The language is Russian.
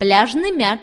пляжный мяч.